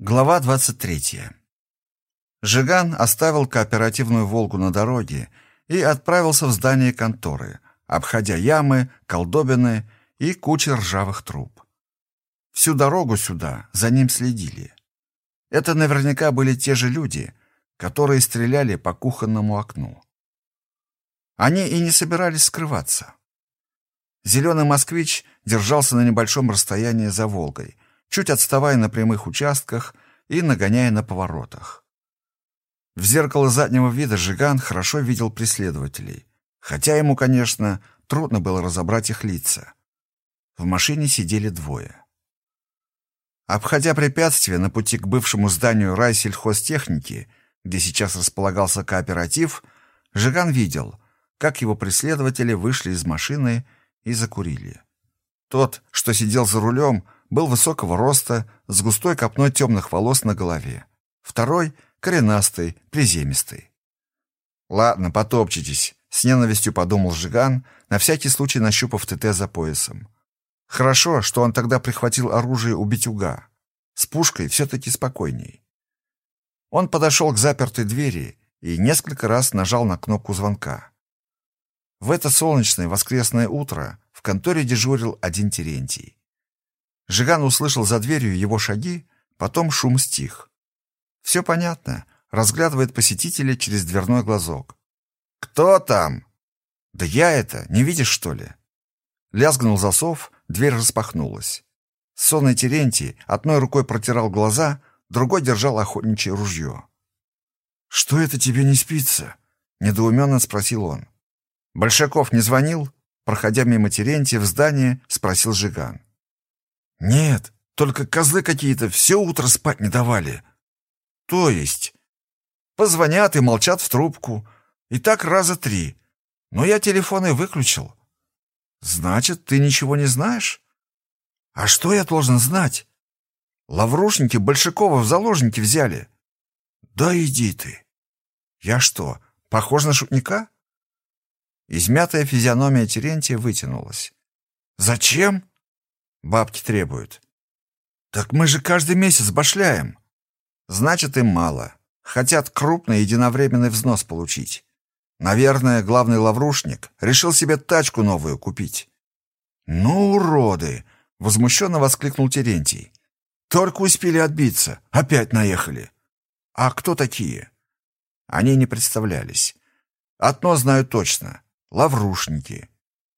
Глава 23. Жиган оставил кооперативную «Волгу» на дороге и отправился в здание конторы, обходя ямы, колдобины и кучи ржавых труб. Всю дорогу сюда за ним следили. Это наверняка были те же люди, которые стреляли по кухонному окну. Они и не собирались скрываться. Зеленый москвич держался на небольшом расстоянии за «Волгой», чуть отставая на прямых участках и нагоняя на поворотах. В зеркало заднего вида Жиган хорошо видел преследователей, хотя ему, конечно, трудно было разобрать их лица. В машине сидели двое. Обходя препятствия на пути к бывшему зданию райсельхозтехники, где сейчас располагался кооператив, Жиган видел, как его преследователи вышли из машины и закурили. Тот, что сидел за рулем, был высокого роста, с густой копной темных волос на голове. Второй — коренастый, приземистый. «Ладно, потопчетесь», — с ненавистью подумал Жиган, на всякий случай нащупав ТТ за поясом. Хорошо, что он тогда прихватил оружие у битюга. С пушкой все-таки спокойней. Он подошел к запертой двери и несколько раз нажал на кнопку звонка. В это солнечное воскресное утро в конторе дежурил один Терентий. Жиган услышал за дверью его шаги, потом шум стих. Все понятно, разглядывает посетителя через дверной глазок. «Кто там?» «Да я это, не видишь, что ли?» Лязгнул засов, дверь распахнулась. Сонный Терентий одной рукой протирал глаза, другой держал охотничье ружье. «Что это тебе не спится?» — недоуменно спросил он. «Большаков не звонил?» Проходя мимо Терентия в здание, спросил Жиган. «Нет, только козлы какие-то все утро спать не давали». «То есть?» «Позвонят и молчат в трубку. И так раза три. Но я телефон и выключил». «Значит, ты ничего не знаешь?» «А что я должен знать?» «Лаврушники Большакова в заложники взяли». «Да иди ты». «Я что, похож на шутника?» Измятая физиономия Терентия вытянулась. «Зачем?» Бабки требуют. Так мы же каждый месяц башляем. Значит, им мало. Хотят крупный единовременный взнос получить. Наверное, главный лаврушник решил себе тачку новую купить. «Ну, уроды!» — возмущенно воскликнул Терентий. «Только успели отбиться. Опять наехали. А кто такие?» Они не представлялись. Одно знаю точно. Лаврушники.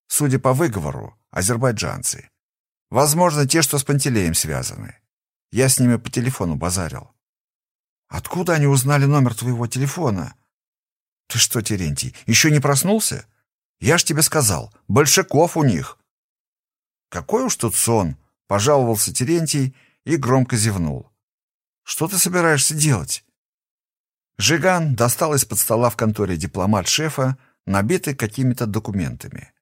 Судя по выговору, азербайджанцы. Возможно, те, что с Пантелеем связаны. Я с ними по телефону базарил. Откуда они узнали номер твоего телефона? Ты что, Терентий, еще не проснулся? Я ж тебе сказал, Большаков у них. Какой уж тут сон, пожаловался Терентий и громко зевнул. Что ты собираешься делать? Жиган достал из-под стола в конторе дипломат шефа, набитый какими-то документами.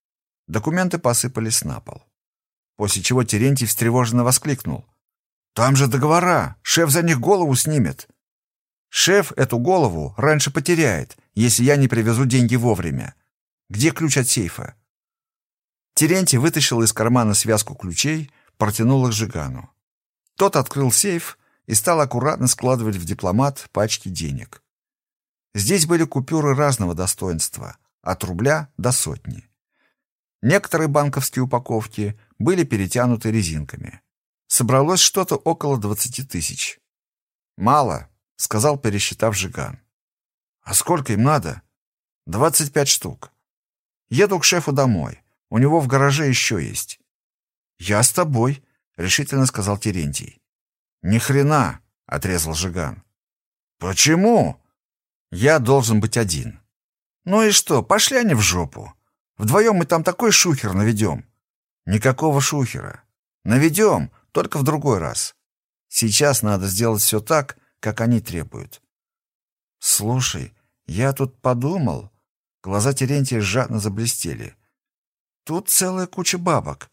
Документы посыпались на пол после чего Терентий встревоженно воскликнул. «Там же договора! Шеф за них голову снимет!» «Шеф эту голову раньше потеряет, если я не привезу деньги вовремя. Где ключ от сейфа?» Терентий вытащил из кармана связку ключей, протянул их Жигану. Тот открыл сейф и стал аккуратно складывать в дипломат пачки денег. Здесь были купюры разного достоинства, от рубля до сотни. Некоторые банковские упаковки были перетянуты резинками. Собралось что-то около двадцати тысяч. «Мало», — сказал, пересчитав Жиган. «А сколько им надо?» «Двадцать пять штук. Еду к шефу домой. У него в гараже еще есть». «Я с тобой», — решительно сказал Терентий. «Ни хрена», — отрезал Жиган. «Почему?» «Я должен быть один». «Ну и что, пошли они в жопу. Вдвоем мы там такой шухер наведем. Никакого шухера. Наведем, только в другой раз. Сейчас надо сделать все так, как они требуют. Слушай, я тут подумал. Глаза Терентия жадно заблестели. Тут целая куча бабок.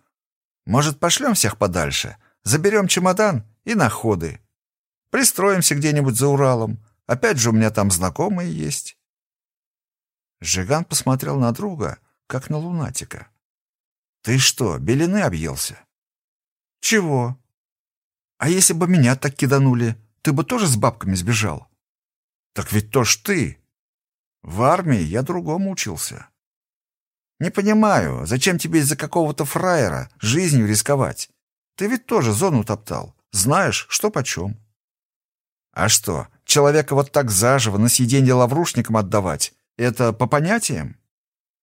Может, пошлем всех подальше? Заберем чемодан и на ходы. Пристроимся где-нибудь за Уралом. Опять же, у меня там знакомые есть. Жиган посмотрел на друга, как на лунатика. Ты что, белины объелся? Чего? А если бы меня так киданули? ты бы тоже с бабками сбежал. Так ведь то ж ты. В армии я другому учился. Не понимаю, зачем тебе из-за какого-то фраера жизнью рисковать? Ты ведь тоже зону топтал. Знаешь, что почем. А что, человека вот так заживо на съеденье лаврушникам отдавать, это по понятиям?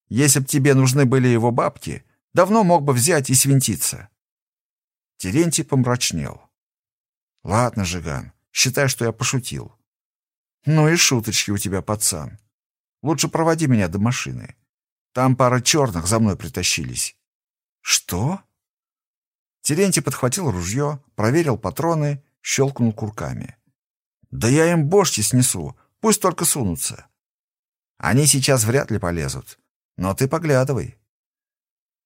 Если б тебе нужны были его бабки, давно мог бы взять и свинтиться. Терентий помрачнел. Ладно, Жиган, считай, что я пошутил. Ну и шуточки у тебя, пацан. Лучше проводи меня до машины. Там пара черных за мной притащились. Что? Терентий подхватил ружье, проверил патроны, щелкнул курками. Да я им бошки снесу, пусть только сунутся. Они сейчас вряд ли полезут, но ты поглядывай.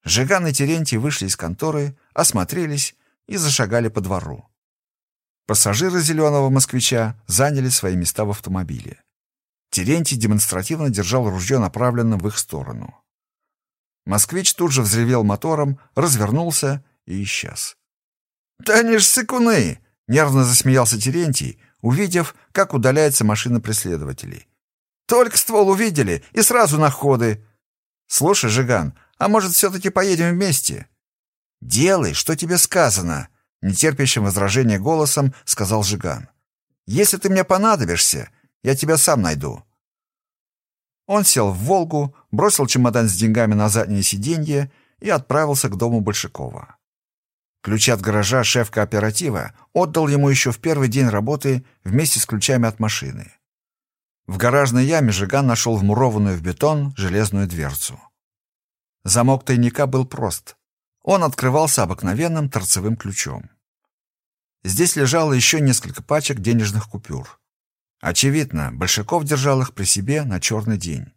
Жиган и Терентий вышли из конторы, осмотрелись и зашагали по двору. Пассажиры зеленого москвича заняли свои места в автомобиле. Терентий демонстративно держал ружье направленным в их сторону. Москвич тут же взревел мотором, развернулся и исчез. «Да они ж сыкуны!» — нервно засмеялся Терентий, увидев, как удаляется машина преследователей. «Только ствол увидели, и сразу на ходы!» «Слушай, Жиган, а может, все-таки поедем вместе?» «Делай, что тебе сказано!» — нетерпящим возражения голосом сказал Жиган. «Если ты мне понадобишься, я тебя сам найду». Он сел в «Волгу», бросил чемодан с деньгами на заднее сиденье и отправился к дому Большакова. Ключи от гаража шеф кооператива отдал ему еще в первый день работы вместе с ключами от машины. В гаражной яме Жиган нашел вмурованную в бетон железную дверцу. Замок тайника был прост. Он открывался обыкновенным торцевым ключом. Здесь лежало еще несколько пачек денежных купюр. Очевидно, Большаков держал их при себе на черный день.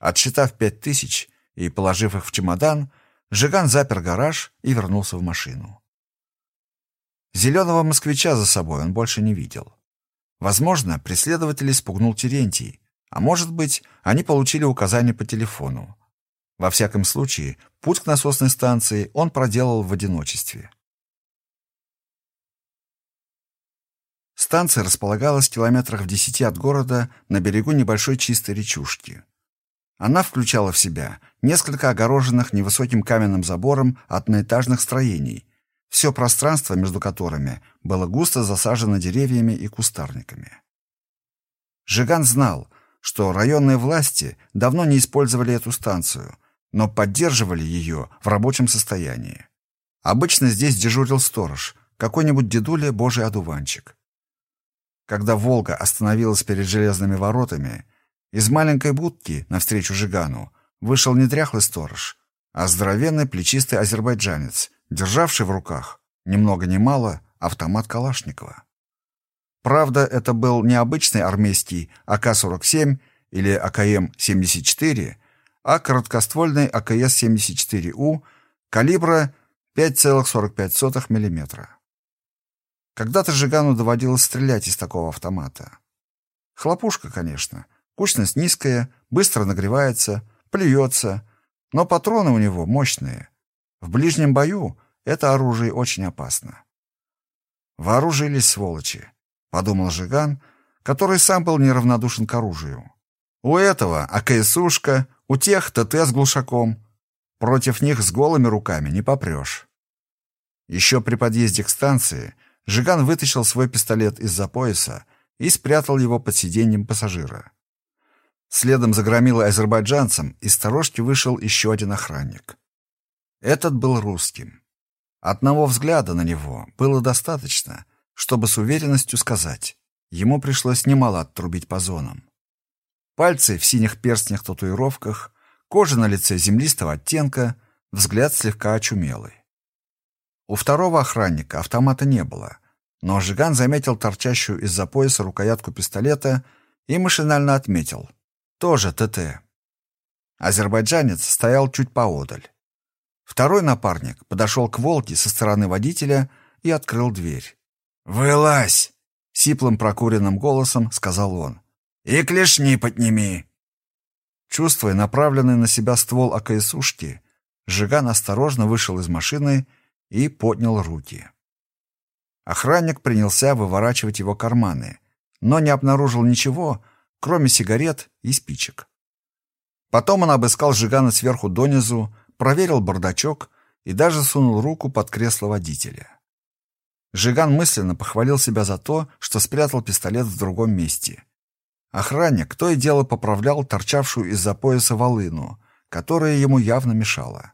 Отсчитав пять тысяч и положив их в чемодан, Жиган запер гараж и вернулся в машину. Зеленого москвича за собой он больше не видел. Возможно, преследователей спугнул Терентий, а может быть, они получили указания по телефону. Во всяком случае, путь к насосной станции он проделал в одиночестве. Станция располагалась в километрах в десяти от города на берегу небольшой чистой речушки. Она включала в себя несколько огороженных невысоким каменным забором одноэтажных строений, все пространство между которыми было густо засажено деревьями и кустарниками. Жиган знал, что районные власти давно не использовали эту станцию, но поддерживали ее в рабочем состоянии. Обычно здесь дежурил сторож, какой-нибудь дедуля божий одуванчик. Когда «Волга» остановилась перед железными воротами, из маленькой будки навстречу Жигану вышел не дряхлый сторож, а здоровенный плечистый азербайджанец, державший в руках, ни много ни мало, автомат Калашникова. Правда, это был не обычный армейский АК-47 или АКМ-74, а короткоствольный АКС-74У калибра 5,45 мм. Когда-то Жигану доводилось стрелять из такого автомата. Хлопушка, конечно, кучность низкая, быстро нагревается, плюется, но патроны у него мощные. В ближнем бою это оружие очень опасно. Вооружились сволочи, подумал Жиган, который сам был неравнодушен к оружию. У этого АКСушка, у тех ТТ с глушаком. Против них с голыми руками не попрешь. Еще при подъезде к станции Жиган вытащил свой пистолет из-за пояса и спрятал его под сиденьем пассажира. Следом за громилой азербайджанцем из сторожки вышел еще один охранник. Этот был русским. Одного взгляда на него было достаточно, чтобы с уверенностью сказать, ему пришлось немало оттрубить по зонам. Пальцы в синих перстнях-татуировках, кожа на лице землистого оттенка, взгляд слегка очумелый. У второго охранника автомата не было, но Жиган заметил торчащую из-за пояса рукоятку пистолета и машинально отметил. Тоже ТТ. Азербайджанец стоял чуть поодаль. Второй напарник подошел к «Волге» со стороны водителя и открыл дверь. «Вылазь!» — сиплым прокуренным голосом сказал он. «И клешни подними!» Чувствуя направленный на себя ствол АКСУшки, Жиган осторожно вышел из машины и поднял руки. Охранник принялся выворачивать его карманы, но не обнаружил ничего, кроме сигарет и спичек. Потом он обыскал Жигана сверху донизу, проверил бардачок и даже сунул руку под кресло водителя. Жиган мысленно похвалил себя за то, что спрятал пистолет в другом месте. Охранник то и дело поправлял торчавшую из-за пояса волыну, которая ему явно мешала.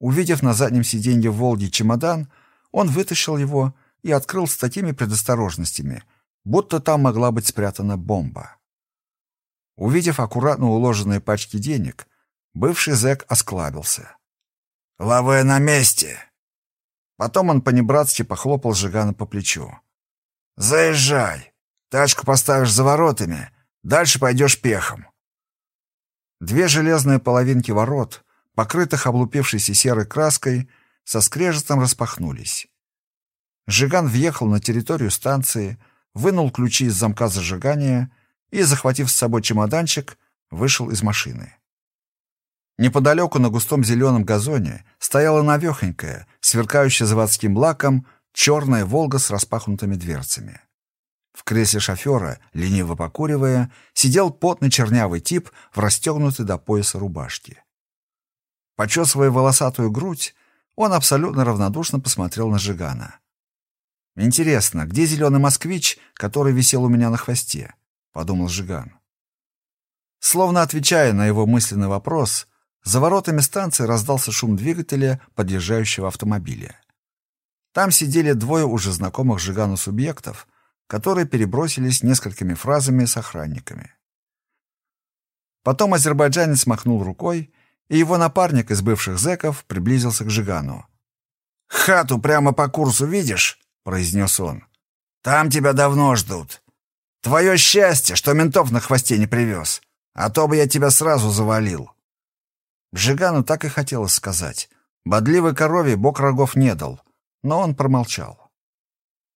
Увидев на заднем сиденье Волги чемодан, он вытащил его и открыл с такими предосторожностями, будто там могла быть спрятана бомба. Увидев аккуратно уложенные пачки денег, бывший зэк осклабился. «Лаве на месте!» Потом он понебратски похлопал Жигана по плечу. «Заезжай! Тачку поставишь за воротами, дальше пойдешь пехом». Две железные половинки ворот, покрытых облупившейся серой краской, со скрежетом распахнулись. Жиган въехал на территорию станции, вынул ключи из замка зажигания и, захватив с собой чемоданчик, вышел из машины. Неподалеку на густом зеленом газоне стояла навехонькая, сверкающая заводским лаком, черная «Волга» с распахнутыми дверцами. В кресле шофера, лениво покуривая, сидел потный чернявый тип в расстегнутой до пояса рубашке. Почесывая волосатую грудь, он абсолютно равнодушно посмотрел на Жигана. «Интересно, где зеленый москвич, который висел у меня на хвосте?» — подумал Жиган. Словно отвечая на его мысленный вопрос, за воротами станции раздался шум двигателя подъезжающего автомобиля. Там сидели двое уже знакомых Жигану субъектов, которые перебросились несколькими фразами с охранниками. Потом азербайджанец махнул рукой, и его напарник из бывших зэков приблизился к Жигану. «Хату прямо по курсу видишь?» — произнес он. «Там тебя давно ждут. Твое счастье, что ментов на хвосте не привез, а то бы я тебя сразу завалил». Жигану так и хотелось сказать. Бодливой корове бог рогов не дал, но он промолчал.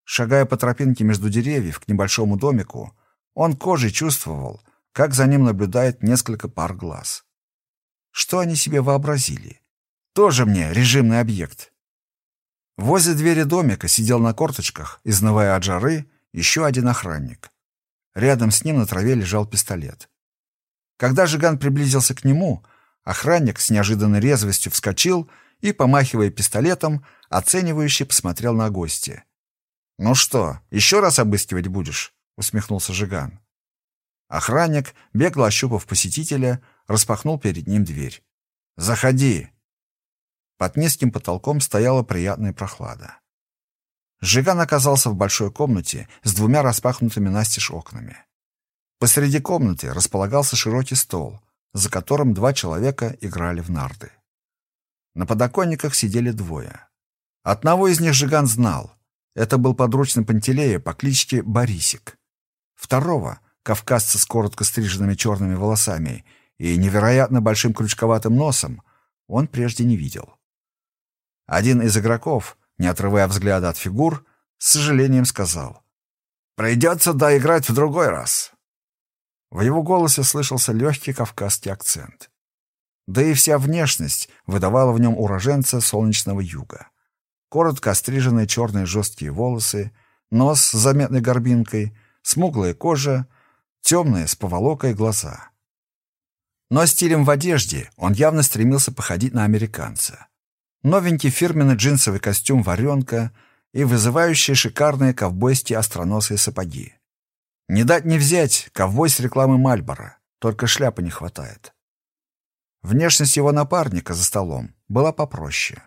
Шагая по тропинке между деревьев к небольшому домику, он кожей чувствовал, как за ним наблюдает несколько пар глаз. Что они себе вообразили? Тоже мне режимный объект. Возле двери домика сидел на корточках, изнывая от жары, еще один охранник. Рядом с ним на траве лежал пистолет. Когда Жиган приблизился к нему, Охранник с неожиданной резвостью вскочил и, помахивая пистолетом, оценивающе посмотрел на гостя. «Ну что, еще раз обыскивать будешь?» — усмехнулся Жиган. Охранник, бегло ощупав посетителя, распахнул перед ним дверь. «Заходи!» Под низким потолком стояла приятная прохлада. Жиган оказался в большой комнате с двумя распахнутыми настежь окнами. Посреди комнаты располагался широкий стол, за которым два человека играли в нарды. На подоконниках сидели двое. Одного из них Жиган знал. Это был подручный Пантелея по кличке Борисик. Второго, кавказца с коротко стриженными черными волосами и невероятно большим крючковатым носом, он прежде не видел. Один из игроков, не отрывая взгляда от фигур, с сожалением сказал «Придется доиграть в другой раз. В его голосе слышался легкий кавказский акцент. Да и вся внешность выдавала в нем уроженца солнечного юга. Коротко остриженные черные жесткие волосы, нос с заметной горбинкой, смуглая кожа, темные с поволокой глаза. Но стилем в одежде он явно стремился походить на американца. Новенький фирменный джинсовый костюм «Варенка» и вызывающие шикарные ковбойские остроносые сапоги. Не дать не взять, ковбой с рекламы Мальбора, только шляпы не хватает. Внешность его напарника за столом была попроще.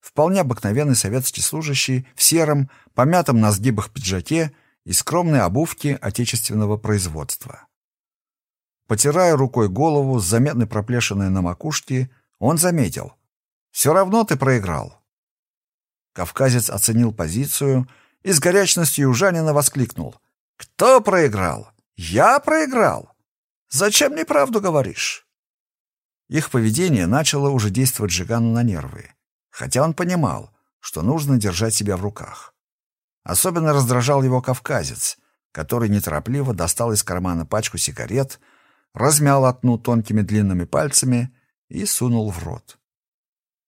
Вполне обыкновенный советский служащий в сером, помятом на сгибах пиджаке и скромной обувке отечественного производства. Потирая рукой голову с заметной проплешиной на макушке, он заметил. «Все равно ты проиграл». Кавказец оценил позицию и с горячностью южанина воскликнул — кто проиграл? Я проиграл. Зачем мне правду говоришь? Их поведение начало уже действовать Жигану на нервы, хотя он понимал, что нужно держать себя в руках. Особенно раздражал его кавказец, который неторопливо достал из кармана пачку сигарет, размял одну тонкими длинными пальцами и сунул в рот.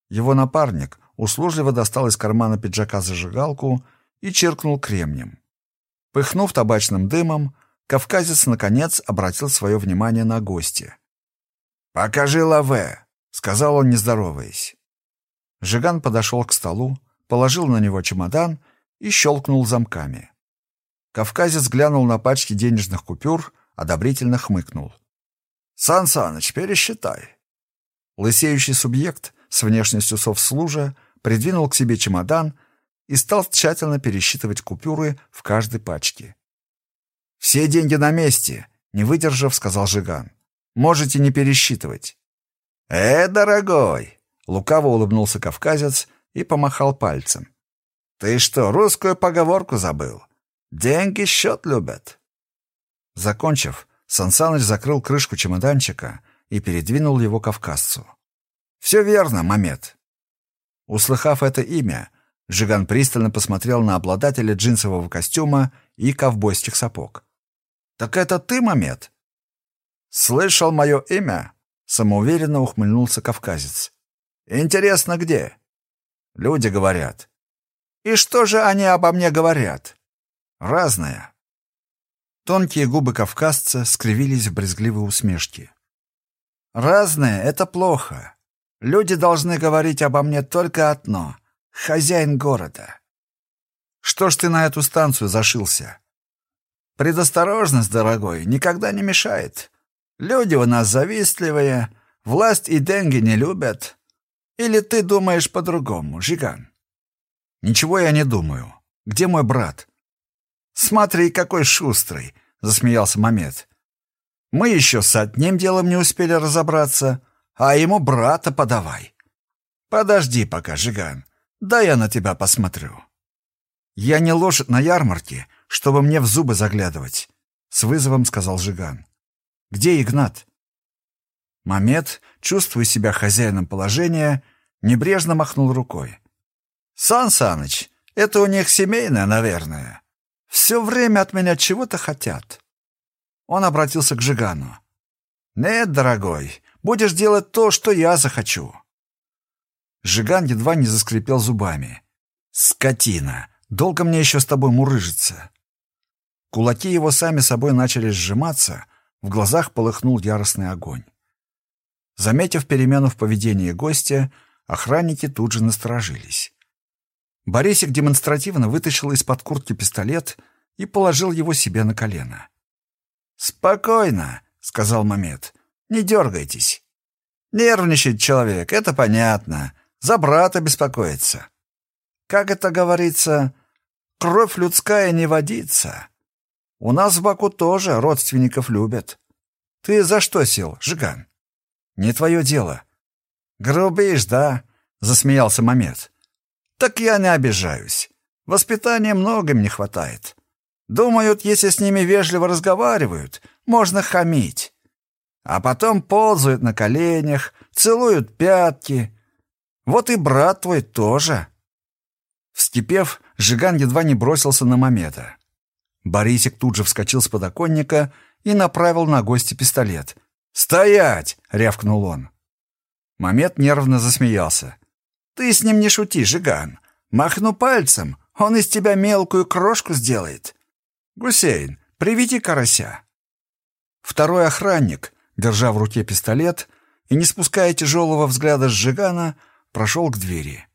Его напарник услужливо достал из кармана пиджака зажигалку и чиркнул кремнем. Пыхнув табачным дымом, кавказец, наконец, обратил свое внимание на гостя. «Покажи лаве», — сказал он, не здороваясь. Жиган подошел к столу, положил на него чемодан и щелкнул замками. Кавказец глянул на пачки денежных купюр, одобрительно хмыкнул. «Сан Саныч, пересчитай». Лысеющий субъект с внешностью совслужа придвинул к себе чемодан и стал тщательно пересчитывать купюры в каждой пачке. «Все деньги на месте», — не выдержав, сказал Жиган. «Можете не пересчитывать». «Э, дорогой!» — лукаво улыбнулся кавказец и помахал пальцем. «Ты что, русскую поговорку забыл? Деньги счет любят». Закончив, Сансаныч закрыл крышку чемоданчика и передвинул его кавказцу. «Все верно, Мамед». Услыхав это имя, Жиган пристально посмотрел на обладателя джинсового костюма и ковбойских сапог. «Так это ты, Мамед?» «Слышал мое имя?» — самоуверенно ухмыльнулся кавказец. «Интересно, где?» «Люди говорят». «И что же они обо мне говорят?» «Разное». Тонкие губы кавказца скривились в брезгливой усмешке. «Разное — это плохо. Люди должны говорить обо мне только одно хозяин города. Что ж ты на эту станцию зашился? Предосторожность, дорогой, никогда не мешает. Люди у нас завистливые, власть и деньги не любят. Или ты думаешь по-другому, Жиган? Ничего я не думаю. Где мой брат? Смотри, какой шустрый, засмеялся Мамед. Мы еще с одним делом не успели разобраться, а ему брата подавай. Подожди пока, Жиган. Да я на тебя посмотрю. Я не лошадь на ярмарке, чтобы мне в зубы заглядывать, с вызовом сказал Жиган. Где Игнат? Мамед, чувствуя себя хозяином положения, небрежно махнул рукой. «Сан Саныч, это у них семейное, наверное. Все время от меня чего-то хотят». Он обратился к Жигану. «Нет, дорогой, будешь делать то, что я захочу. Жиган едва не заскрипел зубами. «Скотина! Долго мне еще с тобой мурыжиться!» Кулаки его сами собой начали сжиматься, в глазах полыхнул яростный огонь. Заметив перемену в поведении гостя, охранники тут же насторожились. Борисик демонстративно вытащил из-под куртки пистолет и положил его себе на колено. «Спокойно», — сказал Мамед, — «не дергайтесь. Нервничает человек, это понятно. За брата беспокоится. Как это говорится, кровь людская не водится. У нас в Баку тоже родственников любят. Ты за что сел, Жиган? Не твое дело. Грубишь, да? Засмеялся Мамед. Так я не обижаюсь. Воспитания многим не хватает. Думают, если с ними вежливо разговаривают, можно хамить. А потом ползают на коленях, целуют пятки, вот и брат твой тоже. Вскипев, Жиган едва не бросился на Мамеда. Борисик тут же вскочил с подоконника и направил на гостя пистолет. «Стоять!» — рявкнул он. Мамед нервно засмеялся. «Ты с ним не шути, Жиган. Махну пальцем, он из тебя мелкую крошку сделает. Гусейн, приведи карася». Второй охранник, держа в руке пистолет и не спуская тяжелого взгляда с Жигана, прошел к двери.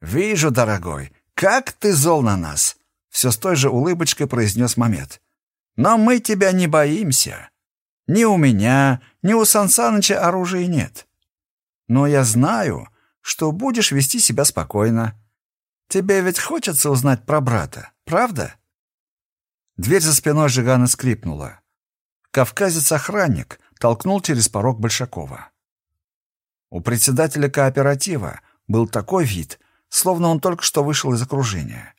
«Вижу, дорогой, как ты зол на нас!» Все с той же улыбочкой произнес Мамед. «Но мы тебя не боимся. Ни у меня, ни у Сансаныча оружия нет. Но я знаю, что будешь вести себя спокойно. Тебе ведь хочется узнать про брата, правда?» Дверь за спиной Жигана скрипнула. Кавказец-охранник толкнул через порог Большакова. У председателя кооператива был такой вид, словно он только что вышел из окружения.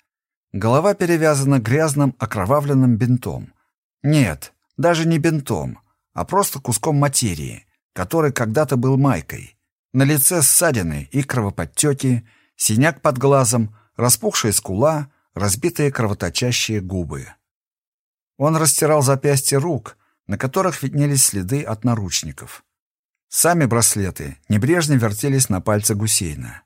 Голова перевязана грязным окровавленным бинтом. Нет, даже не бинтом, а просто куском материи, который когда-то был майкой. На лице ссадины и кровоподтеки, синяк под глазом, распухшая скула, разбитые кровоточащие губы. Он растирал запястья рук, на которых виднелись следы от наручников. Сами браслеты небрежно вертелись на пальце Гусейна.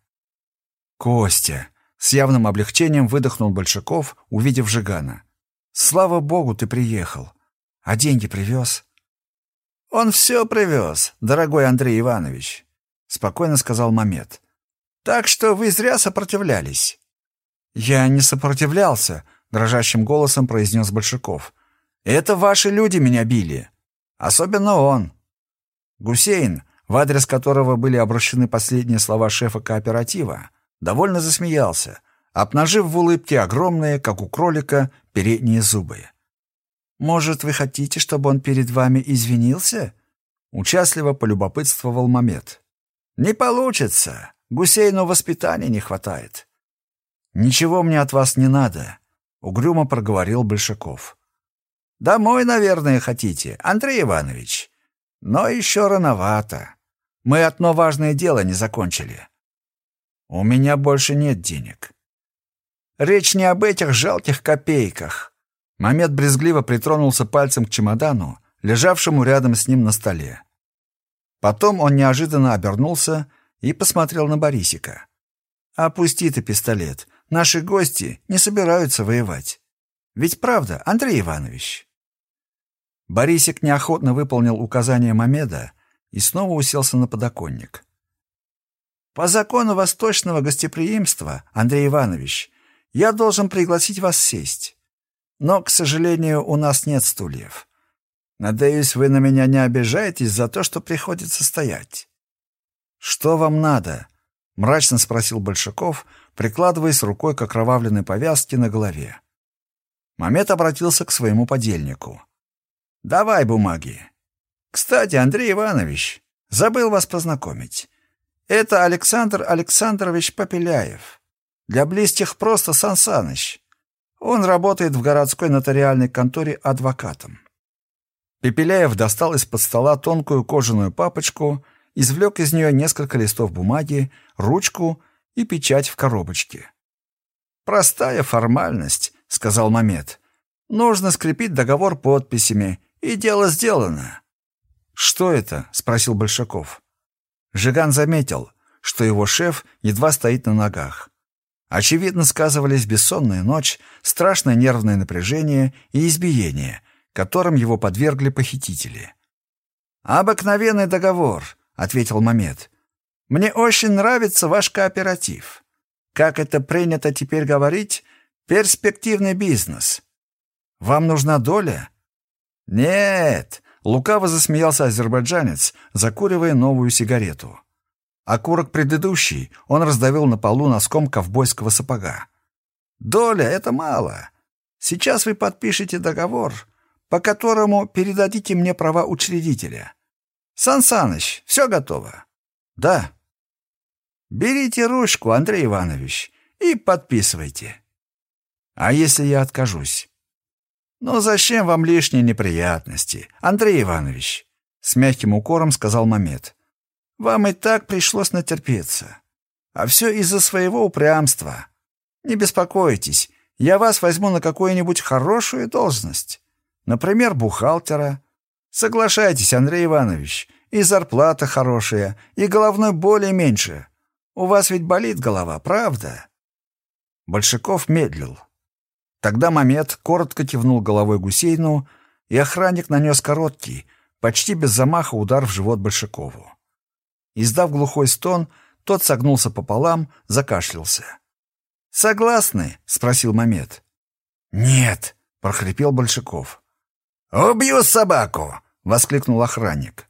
«Костя!» — С явным облегчением выдохнул Большаков, увидев Жигана. «Слава богу, ты приехал. А деньги привез?» «Он все привез, дорогой Андрей Иванович», — спокойно сказал Мамед. «Так что вы зря сопротивлялись». «Я не сопротивлялся», — дрожащим голосом произнес Большаков. «Это ваши люди меня били. Особенно он». Гусейн, в адрес которого были обращены последние слова шефа кооператива, довольно засмеялся, обнажив в улыбке огромные, как у кролика, передние зубы. «Может, вы хотите, чтобы он перед вами извинился?» Участливо полюбопытствовал Мамед. «Не получится. Гусейну воспитания не хватает». «Ничего мне от вас не надо», — угрюмо проговорил Большаков. «Домой, наверное, хотите, Андрей Иванович. Но еще рановато. Мы одно важное дело не закончили. У меня больше нет денег. Речь не об этих жалких копейках. Мамед брезгливо притронулся пальцем к чемодану, лежавшему рядом с ним на столе. Потом он неожиданно обернулся и посмотрел на Борисика. «Опусти ты пистолет. Наши гости не собираются воевать. Ведь правда, Андрей Иванович?» Борисик неохотно выполнил указание Мамеда и снова уселся на подоконник. По закону восточного гостеприимства, Андрей Иванович, я должен пригласить вас сесть. Но, к сожалению, у нас нет стульев. Надеюсь, вы на меня не обижаетесь за то, что приходится стоять. Что вам надо? мрачно спросил Большаков, прикладываясь рукой к окровавленной повязке на голове. Мамед обратился к своему подельнику. «Давай бумаги. Кстати, Андрей Иванович, забыл вас познакомить. Это Александр Александрович Попеляев. Для близких просто Сансаныч. Он работает в городской нотариальной конторе адвокатом. Пепеляев достал из-под стола тонкую кожаную папочку, извлек из нее несколько листов бумаги, ручку и печать в коробочке. «Простая формальность», — сказал Мамед. «Нужно скрепить договор подписями, и дело сделано». «Что это?» — спросил Большаков. Жиган заметил, что его шеф едва стоит на ногах. Очевидно, сказывались бессонная ночь, страшное нервное напряжение и избиение, которым его подвергли похитители. «Обыкновенный договор», — ответил Мамед. «Мне очень нравится ваш кооператив. Как это принято теперь говорить, перспективный бизнес. Вам нужна доля?» «Нет, Лукаво засмеялся азербайджанец, закуривая новую сигарету. Окурок предыдущий он раздавил на полу носком ковбойского сапога. «Доля — это мало. Сейчас вы подпишете договор, по которому передадите мне права учредителя. Сан Саныч, все готово?» «Да». «Берите ручку, Андрей Иванович, и подписывайте». «А если я откажусь?» «Ну зачем вам лишние неприятности, Андрей Иванович?» С мягким укором сказал Мамед. «Вам и так пришлось натерпеться. А все из-за своего упрямства. Не беспокойтесь, я вас возьму на какую-нибудь хорошую должность. Например, бухгалтера. Соглашайтесь, Андрей Иванович, и зарплата хорошая, и головной боли меньше. У вас ведь болит голова, правда?» Большаков медлил. Тогда Мамед коротко кивнул головой Гусейну, и охранник нанес короткий, почти без замаха удар в живот Большакову. Издав глухой стон, тот согнулся пополам, закашлялся. «Согласны?» — спросил Мамед. «Нет», — прохрипел Большаков. «Убью собаку!» — воскликнул охранник.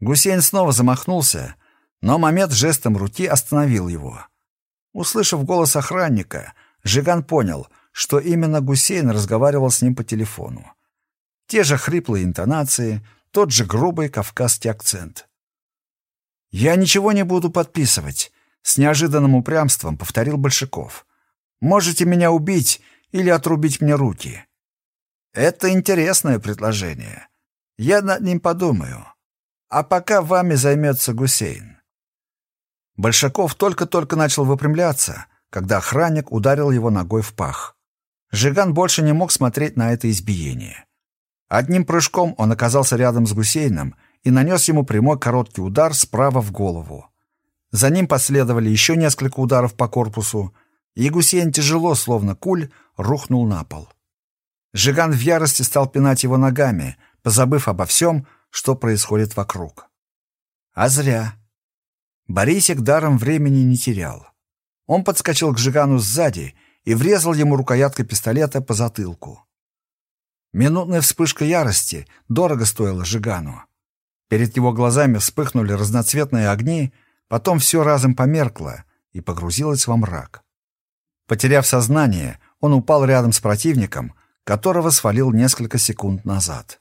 Гусейн снова замахнулся, но Мамед жестом руки остановил его. Услышав голос охранника, Жиган понял, что именно Гусейн разговаривал с ним по телефону. Те же хриплые интонации, тот же грубый кавказский акцент. «Я ничего не буду подписывать», — с неожиданным упрямством повторил Большаков. «Можете меня убить или отрубить мне руки». «Это интересное предложение. Я над ним подумаю. А пока вами займется Гусейн». Большаков только-только начал выпрямляться, когда охранник ударил его ногой в пах. Жиган больше не мог смотреть на это избиение. Одним прыжком он оказался рядом с Гусейном и нанес ему прямой короткий удар справа в голову. За ним последовали еще несколько ударов по корпусу, Ягусейн тяжело, словно куль, рухнул на пол. Жиган в ярости стал пинать его ногами, позабыв обо всем, что происходит вокруг. А зря. Борисик даром времени не терял. Он подскочил к Жигану сзади и врезал ему рукояткой пистолета по затылку. Минутная вспышка ярости дорого стоила Жигану. Перед его глазами вспыхнули разноцветные огни, потом все разом померкло и погрузилось во мрак. Потеряв сознание, он упал рядом с противником, которого свалил несколько секунд назад.